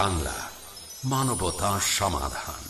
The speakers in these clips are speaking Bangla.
বাংলা মানবতা সমাধান।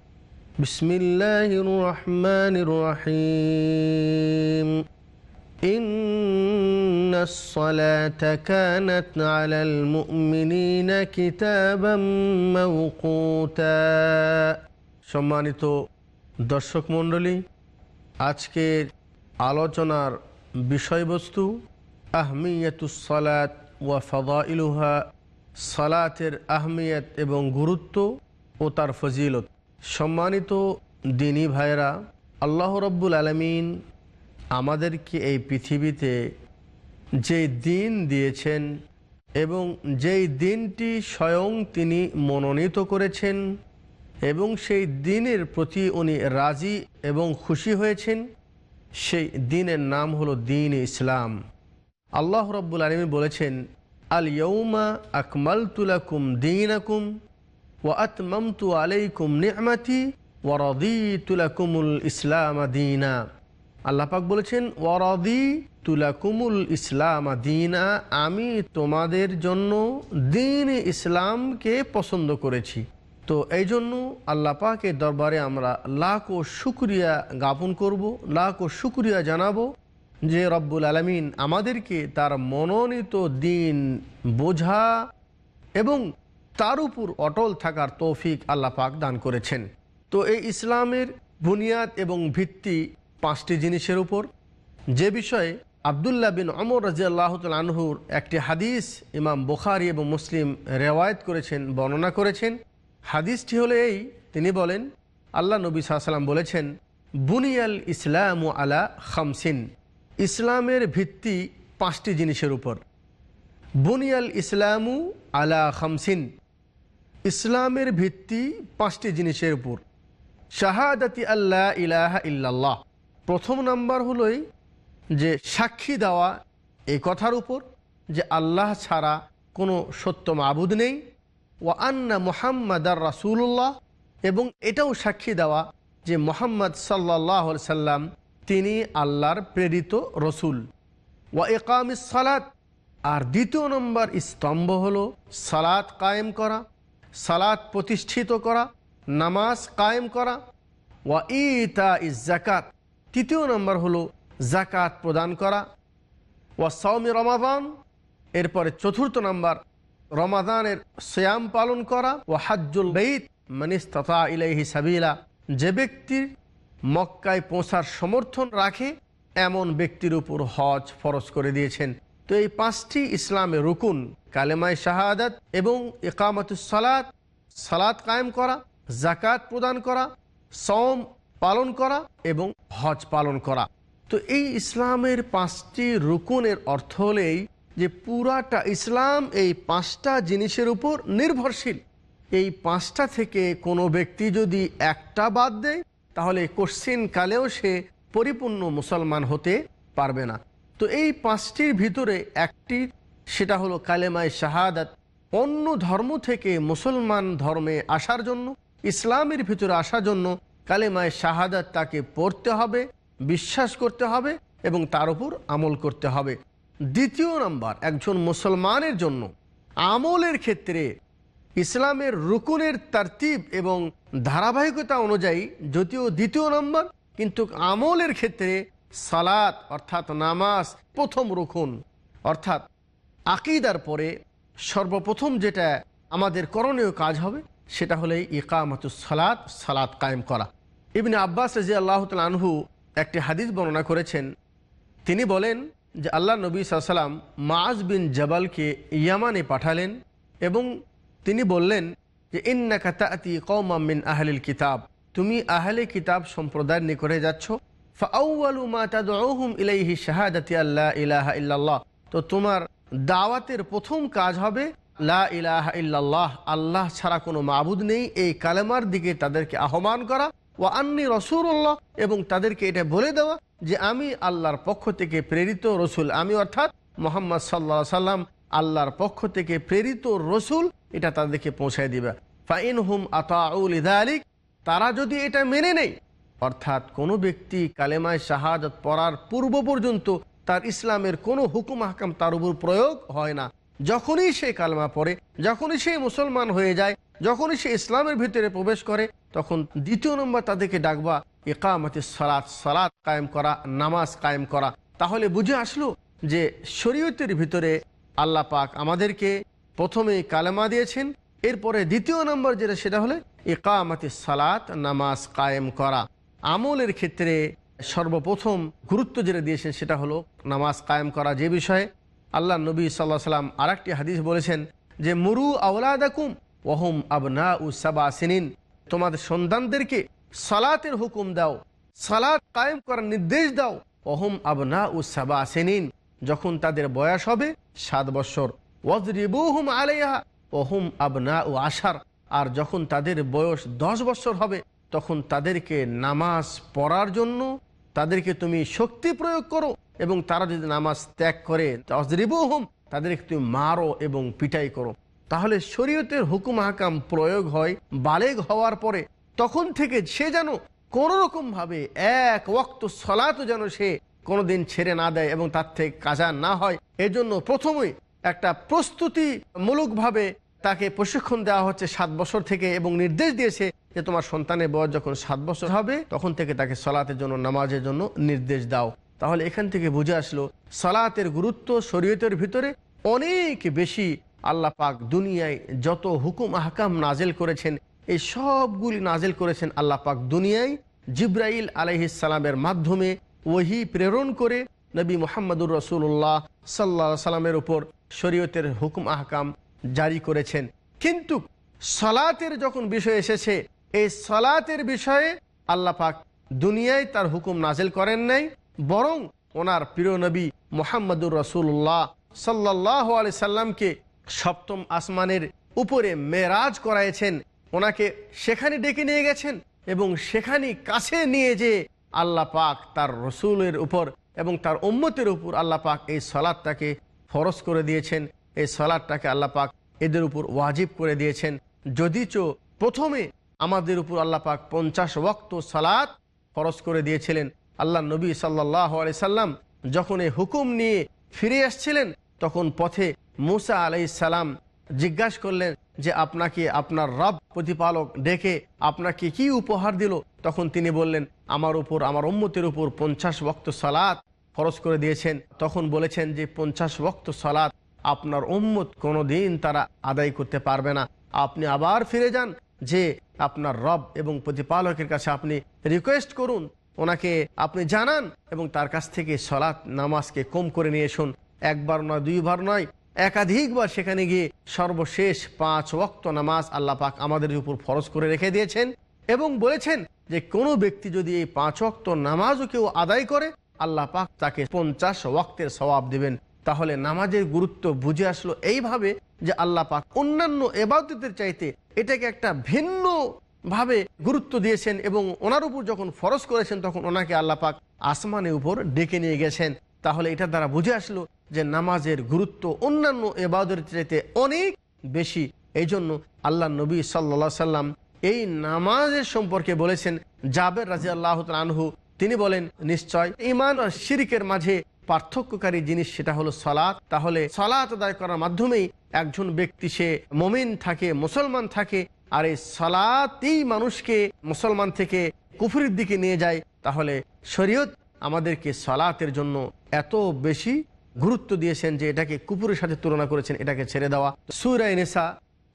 بسم الله الرحمن الرحيم إن الصلاة كانت على المؤمنين كتابا موقوتا সম্মানিত দর্শক মণ্ডলী আজকের আলোচনার বিষয়বস্তু আহমিয়াতুসলাত ওয়া ফদাইলুহা সালাতের আহমিয়ত এবং গুরুত্ব ও তার ফজিলত সম্মানিত দিনী ভাইরা আল্লাহ রব্বুল আলমিন আমাদেরকে এই পৃথিবীতে যে দিন দিয়েছেন এবং যেই দিনটি স্বয়ং তিনি মনোনীত করেছেন এবং সেই দিনের প্রতি উনি রাজি এবং খুশি হয়েছেন, সেই দিনের নাম হলো দিন ইসলাম। আল্লাহ রব্বুল আলমী বলেছেন আল ইয়ৌমা আকমাল তুলাকুম দিন আকুম তুলাকুমুল ইসলাম আল্লাপাক বলেছেন ওয়ারদি তুলাকুমুল আমি তোমাদের জন্য দিন ইসলামকে পছন্দ করেছি। তো এই জন্য আল্লাহ পাকের দরবারে আমরা লাখ ও শুক্রিয়া জ্ঞাপন করব, লাখ ও শুক্রিয়া জানাব যে রব্বুল আলমিন আমাদেরকে তার মনোনীত দিন বোঝা এবং তার উপর অটল থাকার তৌফিক আল্লাহ পাক দান করেছেন। তো এই ইসলামের বুনিয়াদ এবং ভিত্তি পাঁচটি জিনিসের উপর। যে বিষয়ে আবদুল্লাহ বিন অমর রাজিয়াল্লাহ আনহুর একটি হাদিস ইমাম বুখারি এবং মুসলিম রেওয়ায়ত করেছেন, বর্ণনা করেছেন। হাদিসটি হলো এই, তিনি বলেন, আল্লাহ নবী সাল্লাম বলেছেন, বুনিয়াল ইসলাম আলা খামসিন। ইসলামের ভিত্তি পাঁচটি জিনিসের উপর। বুনিয়াল ইসলামু আলা খামসিন। ইসলামের ভিত্তি পাঁচটি জিনিসের উপর। শাহাদাতি আল্লাহ ইলাহা ইল্লাল্লাহ। প্রথম নাম্বার হলোই যে সাক্ষী দেওয়া এই কথার উপর যে আল্লাহ ছাড়া কোনো সত্য মাবুদ নেই। ও আন্না মোহাম্মদার রাসুল্লাহ এবং এটাও সাক্ষী দেওয়া যে মোহাম্মদ সাল্লাহ সাল্লাম তিনি আল্লাহর প্রেরিত রসুল। ওয়া একামিস সালাত। আর দ্বিতীয় নম্বর স্তম্ভ হলো সালাত কায়েম করা। সালাত প্রতিষ্ঠিত করা, নামাজ কায়েম করা, ওয়া ইতা ইস জাকাত তৃতীয় নম্বর হলো জাকাত প্রদান করা, ওয়া সৌমি রমাদান। এরপরে চতুর্থ নম্বর, রমাদানের শ্যাম পালন করা ও হাজ্জুল বেইত মানিস্ততা ইলাইহি সাবিলা। যে ব্যক্তির মক্কায় পৌঁছার সমর্থন রাখে, এমন ব্যক্তির উপর হজ ফরজ করে দিয়েছেন। তো এই পাঁচটি ইসলামের রুকুন কালেমায় শাহাদাত এবং সালাত সালাত কায়েম করা জাকাত প্রদান করা সম পালন করা এবং হজ পালন করা। তো এই ইসলামের পাঁচটি রুকুনের অর্থ হলেই যে পুরাটা ইসলাম এই পাঁচটা জিনিসের উপর নির্ভরশীল। এই পাঁচটা থেকে কোনো ব্যক্তি যদি একটা বাদ দেয়, তাহলে কোশ্চিন কালেও সে পরিপূর্ণ মুসলমান হতে পারবে না। তো এই পাঁচটির ভিতরে একটি সেটা হলো কালেমায় শাহাদাত। অন্য ধর্ম থেকে মুসলমান ধর্মে আসার জন্য, ইসলামের ভিতরে আসার জন্য কালেমায় শাহাদাত তাকে পড়তে হবে, বিশ্বাস করতে হবে এবং তার উপর আমল করতে হবে। দ্বিতীয় নাম্বার, একজন মুসলমানের জন্য আমলের ক্ষেত্রে ইসলামের রুকুনের তারতিব এবং ধারাবাহিকতা অনুযায়ী যদিও দ্বিতীয় নম্বর, কিন্তু আমলের ক্ষেত্রে সালাত অর্থাৎ নামাজ প্রথম রুকুন, অর্থাৎ আকিদার পরে সর্বপ্রথম যেটা আমাদের করণীয় কাজ হবে, সেটা হলে ইকামাতুস সালাত সালাত কায়েম করা। ইবনে আব্বাস রাজি আল্লাহ আনহু একটি হাদিস বর্ণনা করেছেন। তিনি বলেন যে আল্লাহ নবী সাল্লাম মাজ বিন জবালকে ইয়ামানে পাঠালেন এবং তিনি বললেন যে ইন্না কাতাতি কৌমামিন আহলিল কিতাব। তুমি আহলে কিতাব সম্প্রদায়ের নিকটে যাচ্ছ। ফাআউয়ালু মা তাদউহুম ইলাইহি শাহাদাতি আল্লাহ ইলাহা ইল্লাল্লাহ। তো তোমার দাওয়াতের প্রথম কাজ হবে, লা ইলাহা ইল্লাল্লাহ, আল্লাহ ছাড়া কোনো মাবুদ নেই, এই কালেমার দিকে তাদেরকে আহ্বান করা ও আন্নি রসুল্লাহ এবং তাদেরকে এটা বলে দেওয়া যে আমি আল্লাহর পক্ষ থেকে প্রেরিত রসুল। আমি অর্থাৎ মোহাম্মদ সাল্লা সাল্লাম আল্লাহর পক্ষ থেকে প্রেরিত রসুল, এটা তাদেরকে পৌঁছায় দিবে। ফাইন হুম আতাউল ইদালিক তারা যদি এটা মেনে নেই অর্থাৎ কোনো ব্যক্তি কালেমায় শাহাদত পড়ার পূর্ব পর্যন্ত তার ইসলামের কোনো হুকুম হাকাম তার উপর প্রয়োগ হয় না। যখনই সে কালমা পড়ে, যখনই সে মুসলমান হয়ে যায়, যখনই সে ইসলামের ভিতরে প্রবেশ করে, তখন দ্বিতীয় নম্বর তাদেরকে ডাকবা একামতি সালাত সালাত কায়েম করা, নামাজ কায়েম করা। তাহলে বুঝে আসলো যে শরীয়তের ভিতরে আল্লাহ পাক আমাদেরকে প্রথমে কালেমা দিয়েছেন, এরপরে দ্বিতীয় নম্বর যেটা সেটা হলে একামতি সালাত, নামাজ কায়েম করা। আমলের ক্ষেত্রে সর্বপ্রথম গুরুত্ব যেটা দিয়েছেন সেটা হলো নামাজ কায়েম করা যে বিষয়ে আল্লাহ নবী সাল্লাহ সাল্লাম আর হাদিস বলেছেন যে, মুরু আউলাদাকুম ওহম আবনা উসাবা সিনিন। তোমাদের সন্তানদেরকে সালাতের হুকুম দাও, সালাত কায়েম করার নির্দেশ দাও, ওহম আবনা উসাবা সিনিন। যখন তাদের বয়স হবে সাত বছর, ওয়াজরিবুহুম আলাইহা, ওহুম আবনা ও আশার। আর যখন তাদের বয়স দশ বছর হবে, তখন তাদেরকে নামাজ পড়ার জন্য তাদেরকে তুমি শক্তি প্রয়োগ করো এবং তারা যদি নামাজ ত্যাগ করে অজরিবুহুম তাদেরকে তুমি মারো এবং পিটাই করো। তাহলে শরীয়তের হুকুম হাকাম প্রয়োগ হয়, বালেগ হওয়ার পরে তখন থেকে সে যেন কোনো রকমভাবে এক ওক্ত সলাতো যেন সে কোনোদিন ছেড়ে না দেয় এবং তার থেকে কাজা না হয়। এজন্য প্রথমেই একটা প্রস্তুতি প্রস্তুতিমূলকভাবে তাকে প্রশিক্ষণ দেওয়া হচ্ছে সাত বছর থেকে এবং নির্দেশ দিয়েছে যে তোমার সন্তানের বয়স যখন সাত বছর হবে, তখন থেকে তাকে সলাতের জন্য, নামাজের জন্য নির্দেশ দাও। তাহলে এখান থেকে বুঝে আসলো, সালাতের গুরুত্ব শরীয়তের ভিতরে অনেক বেশি। আল্লাহ পাক দুনিয়ায় যত হুকুম, আহকাম নাজেল করেছেন, এই সবগুলি নাজেল করেছেন আল্লাহ পাক দুনিয়ায়। জিব্রাইল আলহিসালামের মাধ্যমে ওহি প্রেরণ করে নবী মোহাম্মদুর রসুল্লাহ সাল্লা সাল্লামের উপর শরীয়তের হুকুম, আহকাম জারি করেছেন। কিন্তু সলাতের যখন বিষয় এসেছে এই সলাতের বিষয়ে আল্লাহ পাক দুনিয়ায় তার হুকুম নাজেল করেন নাই, বরং ওনার প্রিয় নবী মোহাম্মদুর রসুল্লাহ সাল্লাহ আলি সাল্লামকে সপ্তম আসমানের উপরে মেরাজ করাইছেন। ওনাকে সেখানে ডেকে নিয়ে গেছেন এবং সেখানে কাছে নিয়ে যে আল্লাহ পাক তার রসুলের উপর এবং তার উম্মতের উপর আল্লাহ পাক এই সলাদটাকে ফরজ করে দিয়েছেন। এই সলাদটাকে আল্লাহ পাক এদের উপর ওয়াজিব করে দিয়েছেন। যদিচ প্রথমে আমাদের উপর আল্লাহ পাক পঞ্চাশ ওক্ত সালাত ফরজ করে দিয়েছিলেন। আল্লাহ নবী সাল্লাহ আলি সাল্লাম যখন এই হুকুম নিয়ে ফিরে আসছিলেন, তখন পথে মুসা আলাই সালাম জিজ্ঞাসা করলেন যে, আপনাকে আপনার রব প্রতিপালক ডেকে আপনাকে কি উপহার দিল? তখন তিনি বললেন, আমার উপর, আমার উম্মতের উপর পঞ্চাশ বক্ত সালাত ফরজ করে দিয়েছেন। তখন বলেছেন যে, পঞ্চাশ বক্ত সালাত আপনার উম্মত কোনো দিন তারা আদায় করতে পারবে না। আপনি আবার ফিরে যান যে আপনার রব এবং প্রতিপালকের কাছে আপনি রিকোয়েস্ট করুন। ওনাকে আপনি জানান এবং তার কাছ থেকে সলাৎ নামাজকে কম করে নিয়ে এসুন। একবার নয়, দুইবার নয়, একাধিকবার সেখানে গিয়ে সর্বশেষ পাঁচ ওক্ত নামাজ আল্লাহ পাক আমাদের উপর ফরজ করে রেখে দিয়েছেন এবং বলেছেন যে কোনো ব্যক্তি যদি এই পাঁচ ওক্ত নামাজও কেউ আদায় করে, আল্লাহ পাক তাকে পঞ্চাশ ওক্তের সবাব দিবেন। তাহলে নামাজের গুরুত্ব বুঝে আসলো। এইভাবে যে আল্লাহ পাক অন্যান্য এবাদতের চাইতে এটাকে একটা ভিন্ন ভাবে গুরুত্ব দিয়েছেন এবং ওনার উপর যখন ফরজ করেছেন, তখন ওনাকে আল্লাহ পাক আসমানের উপর ডেকে নিয়ে গেছেন। তাহলে এটা দ্বারা বুঝে আসলো যে নামাজের গুরুত্ব অন্যান্য এবাদের চাইতে অনেক বেশি। এই জন্য আল্লাহ নবী সাল্লা সাল্লাম এই নামাজের সম্পর্কে বলেছেন, জাবের রাজি আল্লাহ আনহু। তিনি বলেন, নিশ্চয় ইমান আর শিরিকের মাঝে পার্থক্যকারী জিনিস সেটা হলো সালাত। তাহলে সালাত আদায় করার মাধ্যমেই একজন ব্যক্তি, সে মমিন থাকে, মুসলমান থাকে, আর এই সালাতই মানুষকে মুসলমান থেকে কুফুরির দিকে নিয়ে যায়। তাহলে শরীয়ত আমাদেরকে সালাতের জন্য এত বেশি গুরুত্ব দিয়েছেন যে এটাকে কুপুরের সাথে তুলনা করেছেন, এটাকে ছেড়ে দেওয়া। সুরাই নেশা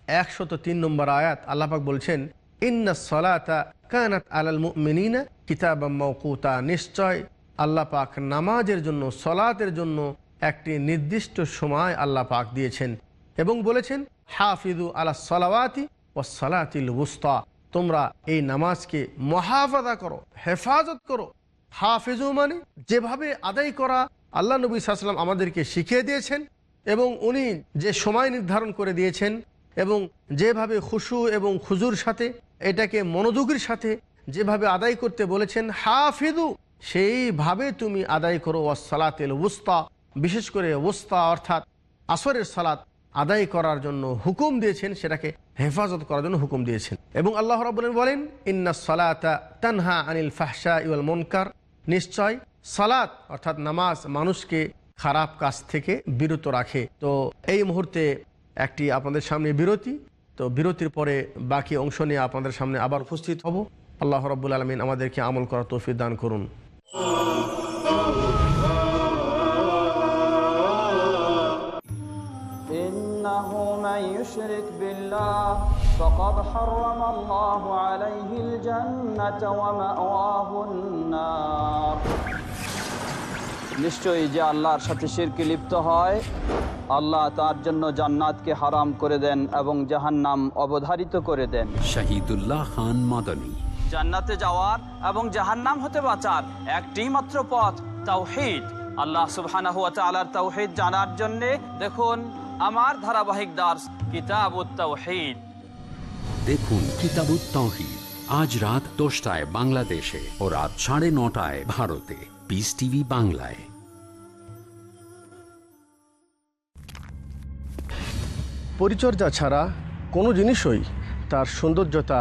একশত তিন নম্বর আয়াত আল্লাপাক বলছেন, ইন্না সলাতা কানাত আলাল মুমিনিনা কিতাব মৌকুতা নিশ্চয় আল্লাহ পাক নামাজের জন্য, সলাতের জন্য একটি নির্দিষ্ট সময় আল্লাহ পাক দিয়েছেন এবং বলেছেন হাফিদু আলা সলাওয়াতি ও সলাতিল উস্তা তোমরা এই নামাজকে মহাফাদা করো, হেফাজত করো। হাফিজু মানে যেভাবে আদায় করা আল্লাহ নবী সাল্লাম আমাদেরকে শিখিয়ে দিয়েছেন এবং উনি যে সময় নির্ধারণ করে দিয়েছেন এবং যেভাবে খুশু এবং খুজুর সাথে, এটাকে মনোযোগের সাথে যেভাবে আদায় করতে বলেছেন হাফিদু সেইভাবে তুমি আদায় করো ওয়াসালাতেল উস্তা বিশেষ করে ওস্তা অর্থাৎ আসরের সালাত আদায় করার জন্য হুকুম দিয়েছেন, সেটাকে হেফাজত করার জন্য হুকুম দিয়েছেন। এবং আল্লাহ রাবুলেন বলেন, ইন্না সালাতা তানহা আনিল ফাহসা ইউল মনকার। নিশ্চয়, সালাত অর্থাৎ নামাজ মানুষকে খারাপ কাজ থেকে বিরত রাখে। তো এই মুহূর্তে একটি আপনাদের সামনে বিরতি। তো বিরতির পরে বাকি অংশ নিয়ে আপনাদের সামনে আবার উপস্থিত হব। আল্লাহ রব্বুল আলমিন আমাদেরকে আমল করার তৌফিক দান করুন। إنه من يشرك بالله فقد حرم الله عليه الجنة ومأواه النار নিশ্চয়ই যে আল্লাহর সাথে শিরকে লিপ্ত হয় আল্লাহ তার জন্য জান্নাতকে হারাম করে দেন এবং জাহান্নাম অবধারিত করে দেন শহীদুল্লাহ খান মাদানী জান্নাতে যাওয়ার এবং জাহান্নাম হতে বাঁচার একটি মাত্র পথ তাওহীদ। আল্লাহ সুবহানাহু ওয়া তাআলার তাওহীদ জানার জন্য দেখুন আমার ধারাবাহিক দাস কিতাবুত তাওহীদ। দেখুন কিতাবুত তৌহিদ আজ রাত দশটায় বাংলাদেশে ও রাত সাড়ে নটায় ভারতে। পিস টিভি বাংলায়। পরিচর্যা ছাড়া কোনো জিনিসই তার সৌন্দর্যতা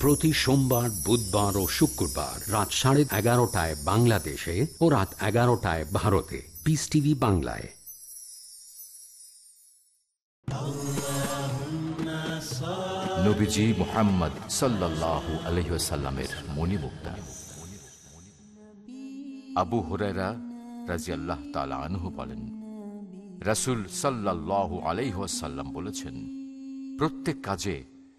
প্রতি সোমবার, বুধবার ও শুক্রবার রাত সাড়ে এগারোটায় বাংলাদেশে ও রাত এগারোটায় ভারতে। পিস টিভি বাংলায়। নবীজি মোহাম্মদ আবু বলেছেন, প্রত্যেক কাজে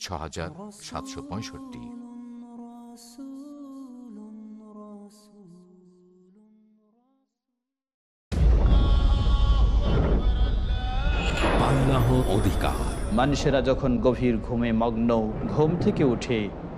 ছ হাজার সাতশো পঁয়ষট্টি। আল্লাহ অধিকার। মানুষেরা যখন গভীর ঘুমে মগ্ন ঘুম থেকে উঠে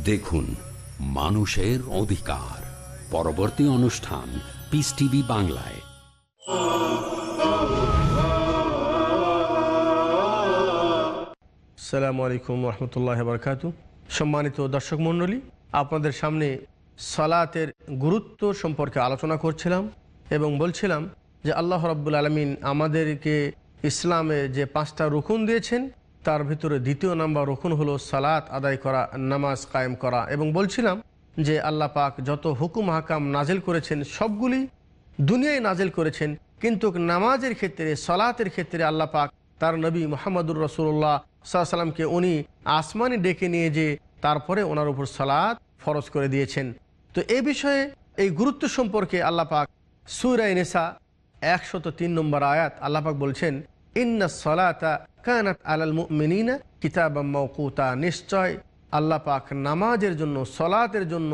দেখুন, মানুষের অধিকার। পরবর্তী অনুষ্ঠান পিস টিভি বাংলায়। সালামু আলাইকুম রহমতুল্লাহ বরকাত সম্মানিত দর্শক মণ্ডলী, আপনাদের সামনে সালাতের গুরুত্ব সম্পর্কে আলোচনা করছিলাম এবং বলছিলাম যে আল্লাহ রব্বুল আলমিন আমাদেরকে ইসলামে যে পাঁচটা রুকুন দিয়েছেন তার ভিতরে দ্বিতীয় নাম্বার রুকুন হলো সালাত আদায় করা, নামাজ কায়েম করা এবং বলছিলাম যে আল্লাহ পাক যত হুকুম হাকাম নাজেল করেছেন সবগুলি দুনিয়ায় নাজেল করেছেন, কিন্তু নামাজের ক্ষেত্রে, সলাতের ক্ষেত্রে আল্লাহ পাক তার নবী মোহাম্মদুর রসুল্লাহ সাল্লামকে উনি আসমানি ডেকে নিয়ে যে তারপরে ওনার উপর সালাত ফরজ করে দিয়েছেন। তো এ বিষয়ে এই গুরুত্ব সম্পর্কে আল্লাহ পাক সুরাই নেশা একশত তিন নম্বর আয়াত আল্লাহ পাক বলছেন ইন্না সলাতা কানাত আলাল মুমিনিনা কিতাবাম মওকুতা, নিশ্চয় আল্লাহ পাক নামাজের জন্য, সলাতের জন্য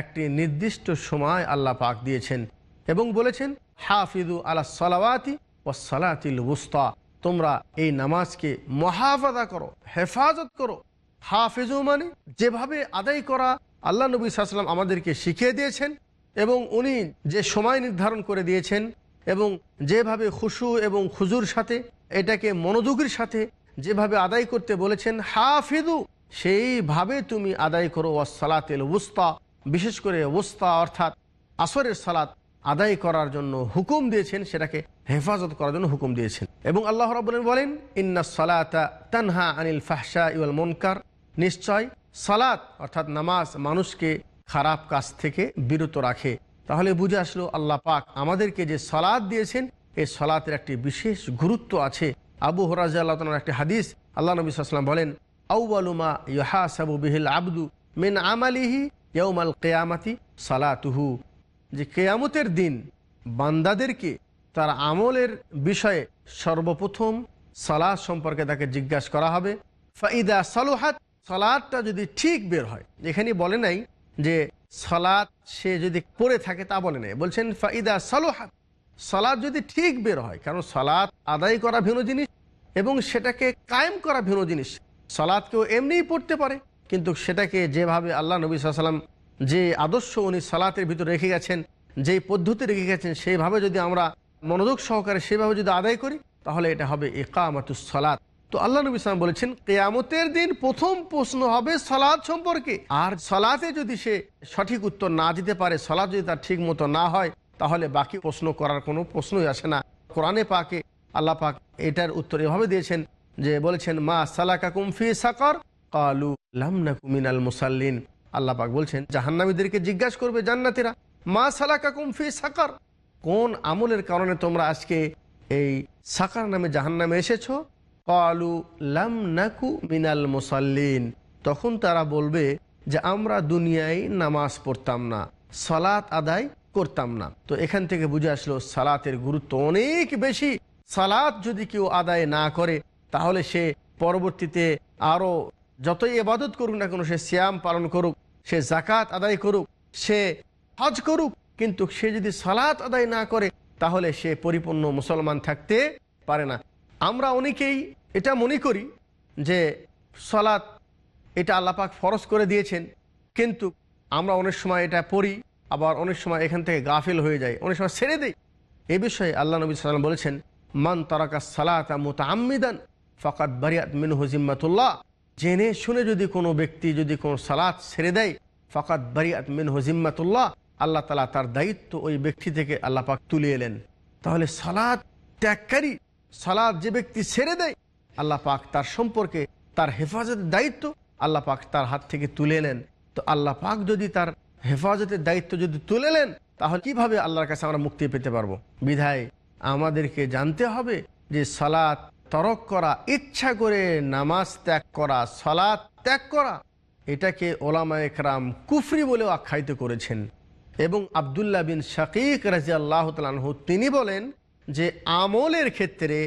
একটি নির্দিষ্ট সময় আল্লাহ পাক দিয়েছেন এবং বলেছেন হাফিদু আলা সলাওয়াতি ও সলাতিল উস্তা। তোমরা এই নামাজকে মহাফাদা করো, হেফাজত করো। হাফিজু মানে যেভাবে আদায় করা আল্লাহ নবী সাল্লাম আমাদেরকে শিখিয়ে দিয়েছেন এবং উনি যে সময় নির্ধারণ করে দিয়েছেন এবং যেভাবে খুশু এবং খুজুর সাথে এটাকে মনোযোগের সাথে যেভাবে আদায় করতে বলেছেন হাফিদু সেইভাবে তুমি আদায় করো ওয়াসালাতেল উস্তা বিশেষ করে ওস্তা অর্থাৎ আসরের সালাত আদায় করার জন্য হুকুম দিয়েছেন, সেটাকে হেফাজত করার জন্য হুকুম দিয়েছেন। এবং আল্লাহ রাবুল্লেন বলেন, ইন্না সালাতা তানহা আনিল ফাহসা ইউল মনকার। নিশ্চয় সালাত অর্থাৎ নামাজ মানুষকে খারাপ কাজ থেকে বিরত রাখে। তাহলে বুঝে আসলো আল্লাহ পাক আমাদেরকে যে সালাদ দিয়েছেন এই সলাতের একটি বিশেষ গুরুত্ব আছে। আবু হরাজ আল্লাহ একটি হাদিস, আল্লাহ নবী সাল্লাম বলেন আউআলুমা ইহা সাবু বিহিল আবদু মিন আমালিহি ইয়ৌমাল কেয়ামাতি সালাতুহু। যে কেয়ামতের দিন বান্দাদেরকে তার আমলের বিষয়ে সর্বপ্রথম সালাদ সম্পর্কে তাকে জিজ্ঞাসা করা হবে। ফাইদা সালোহাত সালাদটা যদি ঠিক বের হয় এখানে বলে নাই যে সালাদ সে যদি পড়ে থাকে তা বলে নাই। বলছেন, ফাইদা সালোহাত সালাদ যদি ঠিক বের হয়, কারণ সালাদ আদায় করা ভিন্ন জিনিস এবং সেটাকে কায়েম করা ভিন্ন জিনিস, সালাদ কেউ এমনিই পড়তে পারে, কিন্তু সেটাকে যেভাবে আল্লাহ নবী সাল্লাম যে আদর্শ উনি সালাতের ভিতরে রেখে গেছেন, যেই পদ্ধতি রেখে গেছেন, সেইভাবে যদি আমরা মনোযোগ সহকারে সেভাবে যদি আদায় করি, তাহলে এটা হবে একামাতুস সালাত। তো আল্লাহ নবী সালাম বলেছেন, কেয়ামতের দিন প্রথম প্রশ্ন হবে সলাদ সম্পর্কে। আর সলাতে যদি সে সঠিক উত্তর না দিতে পারে, সলাদ যদি তার ঠিক মতো না হয় তাহলে বাকি প্রশ্ন করার কোনো প্রশ্নই আসে না। কোরআনে পাকে, আল্লাহ পাক এটার উত্তর এভাবে দিয়েছেন যে বলেছেন, মা সালাকা কুমফি সাকর? কালু লামনা কুমিনাল মুসাল্লিন। আল্লাহ পাক বলছেন, জাহান্নামীদেরকে জিজ্ঞাসা করবে জান্নাতিরা, মা সালাকা কুমফি সাকর? কোন আমলের কারণে তোমরা আজকে এই সাকার নামে জাহান্নামে এসেছ? কালু লাম নাকু মিনাল মুসাল্লিন। তখন তারা বলবে যে, আমরা দুনিয়ায় নামাজ পড়তাম না। সালাত আদায় করতাম না। তো এখান থেকে বুঝে আসলো সালাতের গুরুত্ব অনেক বেশি। সালাত যদি কেউ আদায় না করে, তাহলে সে পরবর্তীতে আরও যতই এবাদত করুক না কেন, সে শ্যাম পালন করুক, সে জাকাত আদায় করুক, সে হজ করুক, কিন্তু সে যদি সালাত আদায় না করে, তাহলে সে পরিপূর্ণ মুসলমান থাকতে পারে না। আমরা অনেকেই এটা মনে করি যে সলাৎ এটা আল্লাপাক ফরজ করে দিয়েছেন, কিন্তু আমরা অনেক সময় এটা পড়ি আবার অনেক সময় এখান থেকে গাফিল হয়ে যায়, অনেক সময় ছেড়ে দেয়। এ বিষয়ে আল্লাহ নবী সাল্লাম বলেছেন, মান তারাকা সালাত মুতা আম্মিদান ফকাত বারিয়াত মিন হজিম্মাতুল্লাহ জেনে শুনে যদি কোনো ব্যক্তি যদি কোনো সালাত ছেড়ে দেয় ফকাত বারিয়াত মিন হজিম্মাতুল্লাহ আল্লাহ তালা তার দায়িত্ব ওই ব্যক্তি থেকে আল্লাহ পাক তুলে এলেন। তাহলে সালাদ ত্যাগকারী সালাদ যে ব্যক্তি ছেড়ে দেয়, আল্লাহ পাক তার সম্পর্কে তার হেফাজতের দায়িত্ব আল্লাহ পাক তার হাত থেকে তুলে নেন তো আল্লাহ পাক যদি তার হেফাজতের দায়িত্ব যদি তুলে নেন, তাহলে কীভাবে আল্লাহর কাছে আমরা মুক্তি পেতে পারব? বিধায় আমাদেরকে জানতে হবে যে সালাত তরক করা, ইচ্ছা করে নামাজ ত্যাগ করা, সালাত ত্যাগ করা, এটাকে ওলামা একরাম কুফরি বলেও আখ্যায়িত করেছেন। এবং আবদুল্লাহ বিন শাকিক রাজি আল্লাহ তালহু তিনি বলেন যে আমলের ক্ষেত্রে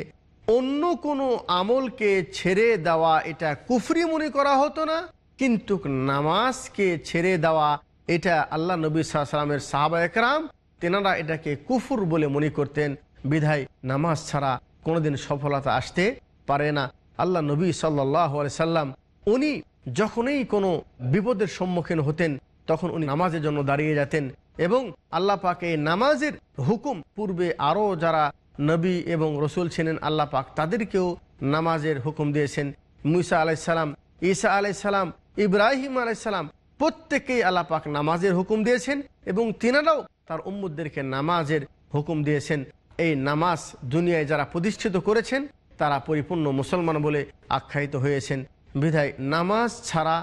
অন্য কোনো আমলকে ছেড়ে দেওয়া এটা কুফরি মনে করা হতো না, কিন্তু নামাজকে ছেড়ে দেওয়া এটা আল্লাহ নবী সাল্লামের সাহাবা একরাম, তেনারা এটাকে কুফুর বলে মনে করতেন, বিধায় নামাজ ছাড়া কোনোদিন সফলতা আসতে পারে না। আল্লাহ নবী সাল্লাহ সাল্লাম, উনি যখনই কোনো বিপদের সম্মুখীন হতেন, তখন উনি নামাজের জন্য দাঁড়িয়ে যেতেন এবং আল্লাহ পাক এই নামাজের হুকুম পূর্বে আরও যারা নবী এবং রসুল ছিলেন, আল্লাহ পাক তাদেরকেও নামাজের হুকুম দিয়েছেন। মুসা আলাইসাল্লাম ঈসা আলাইসাল্লাম ইব্রাহিম আলাইসাল্লাম প্রত্যেকেই আলাপাক নামাজের হুকুম দিয়েছেন এবং তিনারাও তার উম্মুদদেরকে নামাজের হুকুম দিয়েছেন। এই নামাজ দুনিয়ায় যারা প্রতিষ্ঠিত করেছেন, তারা পরিপূর্ণ মুসলমান বলে আখ্যায়িত হয়েছেন। বিধায় নামাজ ছাড়া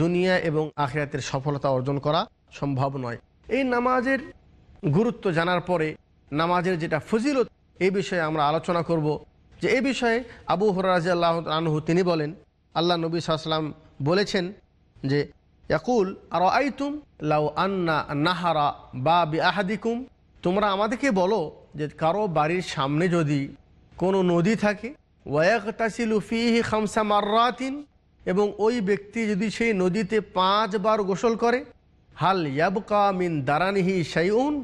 দুনিয়া এবং আখিরাতের সফলতা অর্জন করা সম্ভব নয়। এই নামাজের গুরুত্ব জানার পরে নামাজের যেটা ফজিলত এই বিষয়ে আমরা আলোচনা করব। যে এই বিষয়ে আবু হরাজ আল্লাহ আনহু তিনি বলেন, আল্লাহ নবী সাল্লাম বলেছেন যে ইয়াকুল আর আইতুম লাউ আন্না নাহারা বা বি তোমরা আমাদেরকে বলো যে কারও বাড়ির সামনে যদি কোনো নদী থাকে ওয়াকতাসিলু ফিহি খামসা মার্রাতিন, এবং ওই ব্যক্তি যদি সেই নদীতে পাঁচবার গোসল করে, হাল ইয়াবকা মিন দারানিহি সাইউন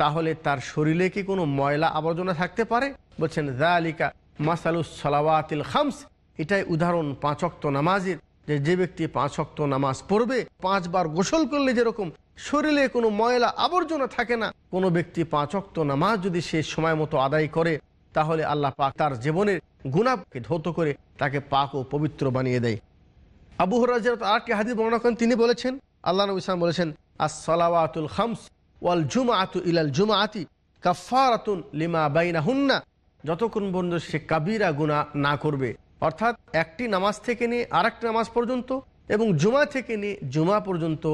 তাহলে তার শরীরে কি কোনো ময়লা আবর্জনা থাকতে পারে? বলছেন জালিকা মাসালুস সালাওয়াতিল খামস। এটাই উদাহরণ পাঁচক্ত নামাজের। যে যে ব্যক্তি পাঁচক্ত নামাজ পড়বে, পাঁচবার গোসল করলে যেরকম শরীরে কোনো ময়লা আবর্জনা থাকে না, কোনো ব্যক্তি পাঁচক্ত নামাজ যদি সে সময় মতো আদায় করে, তাহলে আল্লাহ পাক তার জীবনের গুণাকে ধৌত করে তাকে পাক ও পবিত্র বানিয়ে দেয়। আবু হরাজের আরেকটি হাদিস বর্ণনা করেন, তিনি বলেছেন, আল্লাহ নবী ইসলাম বলেছেন, আসসালাওয়াতুল খামস ওয়াল জুমাআতু ইলাল জুমাআতি কাফারাতুন লিমা বাইনা হুন্না যতক্ষণ পর্যন্ত সে কাবিরা গুনাহ না করবে অর্থাৎ একটি নামাজ থেকে নিয়ে আরেকটি নামাজ পর্যন্ত এবং জুমা থেকে নিয়ে জুমা পর্যন্ত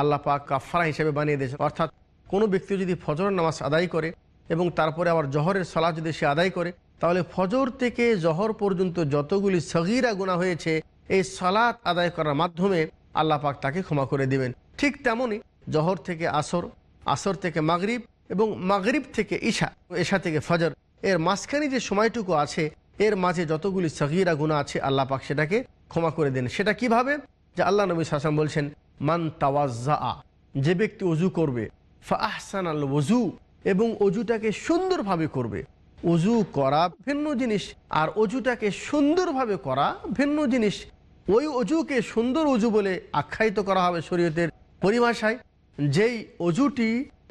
আল্লাহ পাক কাফারা হিসেবে বানিয়ে দিয়েছে অর্থাৎ কোনো ব্যক্তি যদি ফজরের নামাজ আদায় করে এবং তারপরে আবার জহরের সালাহ যদি সে আদায় করে, তাহলে ফজর থেকে জহর পর্যন্ত যতগুলি সগিরা গুণা হয়েছে, এই সালাত আদায় করার মাধ্যমে আল্লাহ পাক তাকে ক্ষমা করে দিবেন। ঠিক তেমনই জহর থেকে আসর আসর থেকে মাগরিব এবং মাগরিব থেকে ঈশা এশা থেকে ফজর, এর মাঝখানে যে সময়টুকু আছে এর মাঝে যতগুলি সগিরা গুণা আছে, আল্লাহ পাক সেটাকে ক্ষমা করে দেন। সেটা কীভাবে? যে আল্লাহ নবী সাসাম বলছেন, মান তাওয়াজ্জা যে ব্যক্তি অজু করবে ফাহসান আল ওজু এবং অজুটাকে সুন্দরভাবে করবে। অজু করা ভিন্ন জিনিস, আর অজুটাকে সুন্দরভাবে করা ভিন্ন জিনিস। ওই অজুকে সুন্দর অজু বলে আখ্যায়িত করা হবে শরীয়তের পরিভাষায়। যেই অজুটি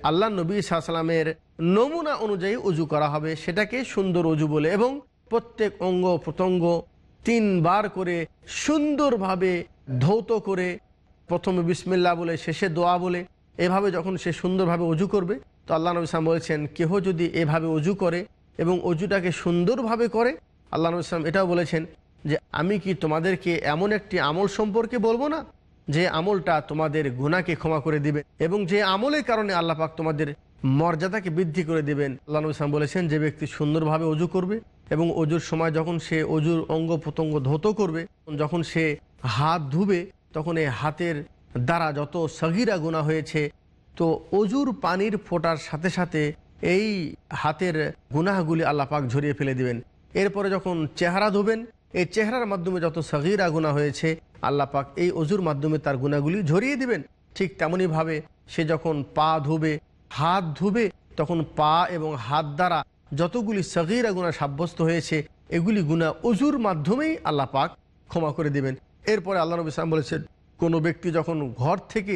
আল্লাহ নবী সাল্লামের নমুনা অনুযায়ী অজু করা হবে, সেটাকে সুন্দর অজু বলে এবং প্রত্যেক অঙ্গ প্রত্যঙ্গ তিনবার করে সুন্দরভাবে ধৌত করে প্রথমে বিসমিল্লা বলে, শেষে দোয়া বলে। এভাবে যখন সে সুন্দরভাবে অজু করবে, তো আল্লাহ নবী ইসলাম বলেছেন, কেহ যদি এভাবে অজু করে এবং অজুটাকে সুন্দরভাবে করে, আল্লাহ নবী ইসলাম এটাও বলেছেন যে, আমি কি তোমাদেরকে এমন একটি আমল সম্পর্কে বলব না? যে আমলটা তোমাদের গুণাকে ক্ষমা করে দিবে এবং যে আমলের কারণে আল্লাহ পাক তোমাদের মর্যাদাকে বৃদ্ধি করে দিবেন। আল্লাহ নবী ইসলাম বলেছেন, যে ব্যক্তি সুন্দরভাবে অজু করবে এবং অজুর সময় যখন সে অজুর অঙ্গ প্রত্যঙ্গ ধৌত করবে, যখন সে হাত ধুবে, তখন এই হাতের দ্বারা যত সগিরা গুণা হয়েছে, তো অজুর পানির ফোটার সাথে সাথে এই হাতের গুনাহগুলি আল্লাহ পাক ঝরিয়ে ফেলে দিবেন। এরপরে যখন চেহারা ধুবেন, এই চেহারার মাধ্যমে যত সগিরা গুণা হয়েছে, আল্লাহ পাক এই অজুর মাধ্যমে তার গুণাগুলি ঝরিয়ে দিবেন। ঠিক তেমনইভাবে সে যখন পা ধুবে, হাত ধুবে, তখন পা এবং হাত দ্বারা যতগুলি সগিরা গুণা সাব্যস্ত হয়েছে, এগুলি গুণা অজুর মাধ্যমেই আল্লাহ পাক ক্ষমা করে দিবেন। এরপরে আল্লাহ নবী সালাম বলেছেন, কোনো ব্যক্তি যখন ঘর থেকে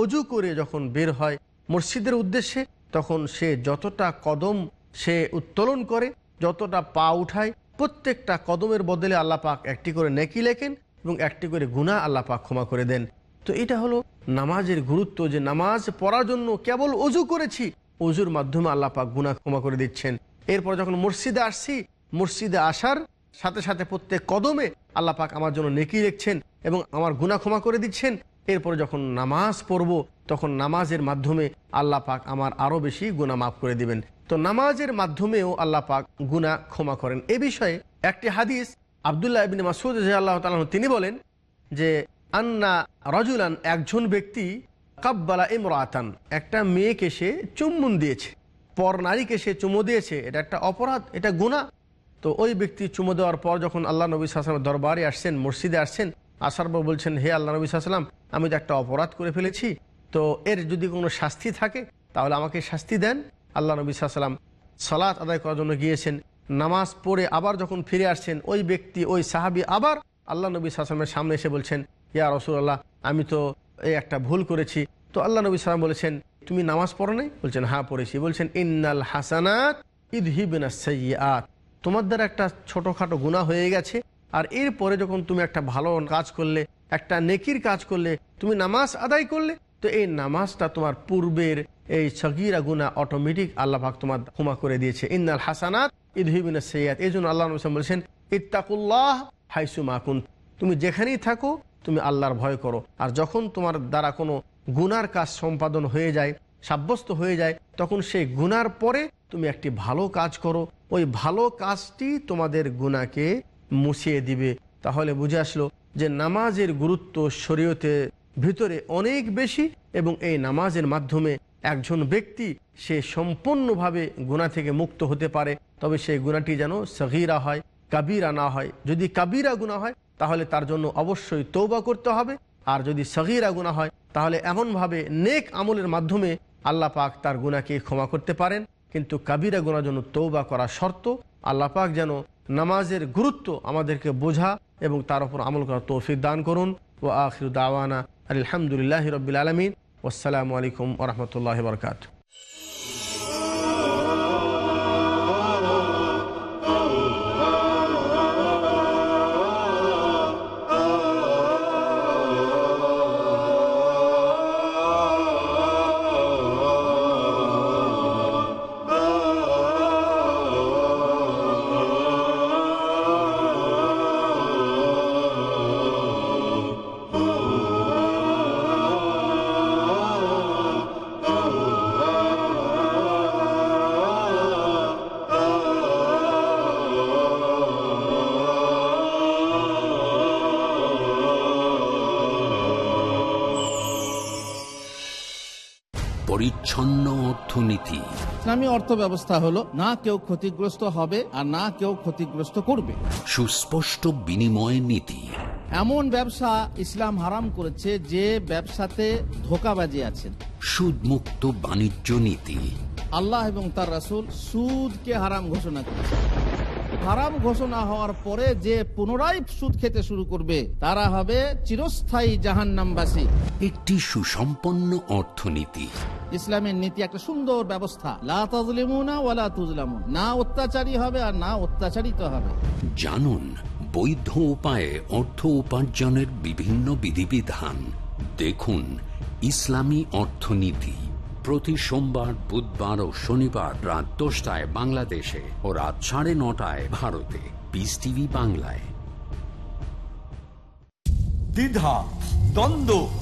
অজু করে যখন বের হয় মসজিদের উদ্দেশ্যে, তখন সে যতটা কদম সে উত্তোলন করে, যতটা পা উঠায়, প্রত্যেকটা কদমের বদলে আল্লাহ পাক একটি করে নেকি লেখেন এবং একটি করে গুণা আল্লাহ পাক ক্ষমা করে দেন। তো এটা হলো নামাজের গুরুত্ব যে নামাজ পড়ার জন্য কেবল অজু করেছি অজুর মাধ্যমে আল্লাহ পাক গুণা ক্ষমা করে দিচ্ছেন। এরপর যখন মসজিদে আসছি, মসজিদে আসার সাথে সাথে প্রত্যেক কদমে আল্লাহ পাক আমার জন্য নেকি রেখছেন এবং আমার গুণা ক্ষমা করে দিচ্ছেন। এরপরে যখন নামাজ পড়ব, তখন নামাজের মাধ্যমে আল্লাহ পাক আমার আরও বেশি গুণা মাফ করে দিবেন। তো নামাজের মাধ্যমেও আল্লাহ পাক গুণা ক্ষমা করেন। এ বিষয়ে একটি হাদিস আবদুল্লাহ ইবিন মাসুদ আল্লাহ তালন তিনি বলেন যে, আন্না রজুলান একজন ব্যক্তি কাব্বালা ইমরাতান, একটা মেয়েকে সে চুম্বন দিয়েছে। পর নারীকে সে চুমো দিয়েছে, এটা একটা অপরাধ, এটা গুণা তো ওই ব্যক্তি চুমো দেওয়ার পর যখন আল্লাহ নবী সাল্লামের দরবারে আসছেন, মসজিদে আসছেন, আসার পর বলছেন, হে আল্লাহ নবী সাল্লাম আমি তো একটা অপরাধ করে ফেলেছি। তো এর যদি কোনো শাস্তি থাকে, তাহলে আমাকে শাস্তি দেন। আল্লাহ নবী সাল্লাম সালাত আদায় করার জন্য গিয়েছেন। নামাজ পড়ে আবার যখন ফিরে আসছেন, ওই ব্যক্তি, ওই সাহাবি আবার আল্লাহ নবী সাল্লামের সামনে এসে বলছেন, ইয়া রসুল্লাহ আমি তো এই একটা ভুল করেছি। তো আল্লাহ নবী সাল্লাম বলেছেন তুমি নামাজ পড়ো নাই? বলছেন হ্যাঁ পড়েছি। বলছেন, ইন্নাল হাসানাত ইদহিবিনা সৈয়াত তোমার দ্বারা একটা ছোটোখাটো গুণা হয়ে গেছে। আর এরপরে যখন তুমি একটা ভালো কাজ করলে, একটা নেকির কাজ করলে, তুমি নামাজ আদায় করলে, তো এই নামাজটা তোমার পূর্বের এই সগিরা গুণা অটোমেটিক আল্লাহ পাক তোমার ক্ষমা করে দিয়েছে। ইন্নাল হাসানাত ইদহিবিনা সৈয়াদ এই জন্য আল্লাহ নবী বলছেন, ইত্তাকুল্লাহ হাইসু মাকুন তুমি যেখানেই থাকো, তুমি আল্লাহর ভয় করো। আর যখন তোমার দ্বারা কোনো গুনার কাজ সম্পাদন হয়ে যায়, সাব্যস্ত হয়ে যায়, তখন সেই গুনার পরে তুমি একটি ভালো কাজ করো। ওই ভালো কাজটি তোমাদের গুনাকে মুছিয়ে দিবে। তাহলে বুঝে আসলো যে নামাজের গুরুত্ব শরীয়তে ভিতরে অনেক বেশি এবং এই নামাজের মাধ্যমে একজন ব্যক্তি সে সম্পূর্ণভাবে গুণা থেকে মুক্ত হতে পারে। তবে সেই গুণাটি যেন সগিরা হয়, কাবিরা না হয়। যদি কাবিরা গুণা হয়, তাহলে তার জন্য অবশ্যই তৌবা করতে হবে। আর যদি সগিরা গুণা হয়, তাহলে এমনভাবে নেক আমলের মাধ্যমে আল্লাহ পাক তার গুণাকে ক্ষমা করতে পারেন। কিন্তু কাবিরা গুণার জন্য তৌবা করা শর্ত, আল্লাহ পাক যেন নামাজের গুরুত্ব আমাদেরকে বোঝা এবং তার উপর আমল করা তৌফিক দান করুন। ও আখির দাওয়ানা আলহামদুলিল্লাহ রবিল আলমিন। আসসালামু আলাইকুম ওরহমতুল্লাহ বরকাত পরিচ্ছন্ন অর্থনীতি। ইসলামী অর্থ ব্যবস্থা হলো না কেউ ক্ষতিগ্রস্ত হবে আর না কেউ ক্ষতিগ্রস্ত করবে। সুস্পষ্ট বিনিময় নীতি। এমন ব্যবসা ইসলাম হারাম করেছে যে ব্যবসাতে ধোকাবাজি আছে। সুদমুক্ত বাণিজ্য নীতি। আল্লাহ এবং তার রাসূল সুদকে হারাম ঘোষণা করেছে। হারাম ঘোষণা হওয়ার পরে যে পুনরায় সুদ খেতে শুরু করবে তারা হবে চিরস্থায়ী জাহান্নামবাসী। একটি সুসম্পন্ন অর্থনীতি। ইসলামের নীতি একটা সুন্দর ব্যবস্থা। লা ওয়ালা তুজলামুন না অত্যাচারী হবে আর না অত্যাচারিত হবে। জানুন বৈধ উপায়ে অর্থ উপার্জনের বিভিন্ন বিধিবিধান। দেখুন ইসলামী অর্থনীতি প্রতি সোমবার বুধবার ও শনিবার রাত দশটায় বাংলাদেশে ও রাত সাড়ে নটায় ভারতে। পিস টিভি বাংলায়। দ্বিধা দ্বন্দ্ব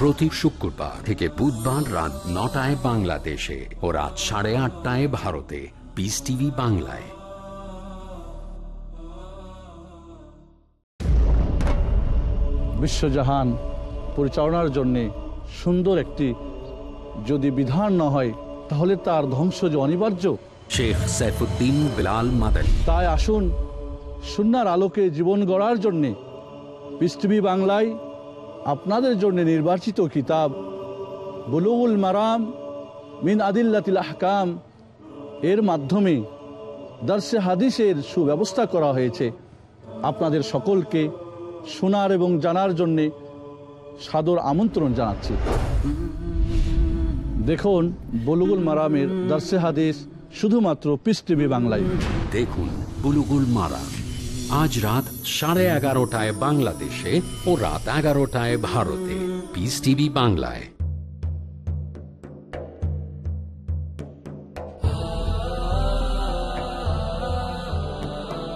প্রতি শুক্রবার থেকে বুধবার রাত নটায় বাংলাদেশে ও রাত সাড়ে আটটায় ভারতে। পিস টিভি বাংলায়। বিশ্বজাহান পরিচালনার জন্যে সুন্দর একটি যদি বিধান না হয় তাহলে তার ধ্বংস যে অনিবার্য। শেখ সাইফুদ্দিন বিলাল মাদানী। তাই আসুন সুনার আলোকে জীবন গড়ার জন্যে পৃথিবী বাংলায় আপনাদের জন্য নির্বাচিত কিতাব, বুলুগুল মারাম মিন আদিল্লাতিল আহকাম, এর মাধ্যমে দর্শে হাদিসের সুব্যবস্থা করা হয়েছে। আপনাদের সকলকে শোনার এবং জানার জন্যে সাদর আমন্ত্রণ জানাচ্ছি। দেখুন, বলুগুল মারামের দর্শে হাদিস শুধুমাত্র পিস টিভি বাংলায়। দেখুন, বুলুগুল মারা আজ রাত সাড়ে এগারোটায় বাংলাদেশে ও রাত এগারোটায় ভারতে। পিস টিভি বাংলায়।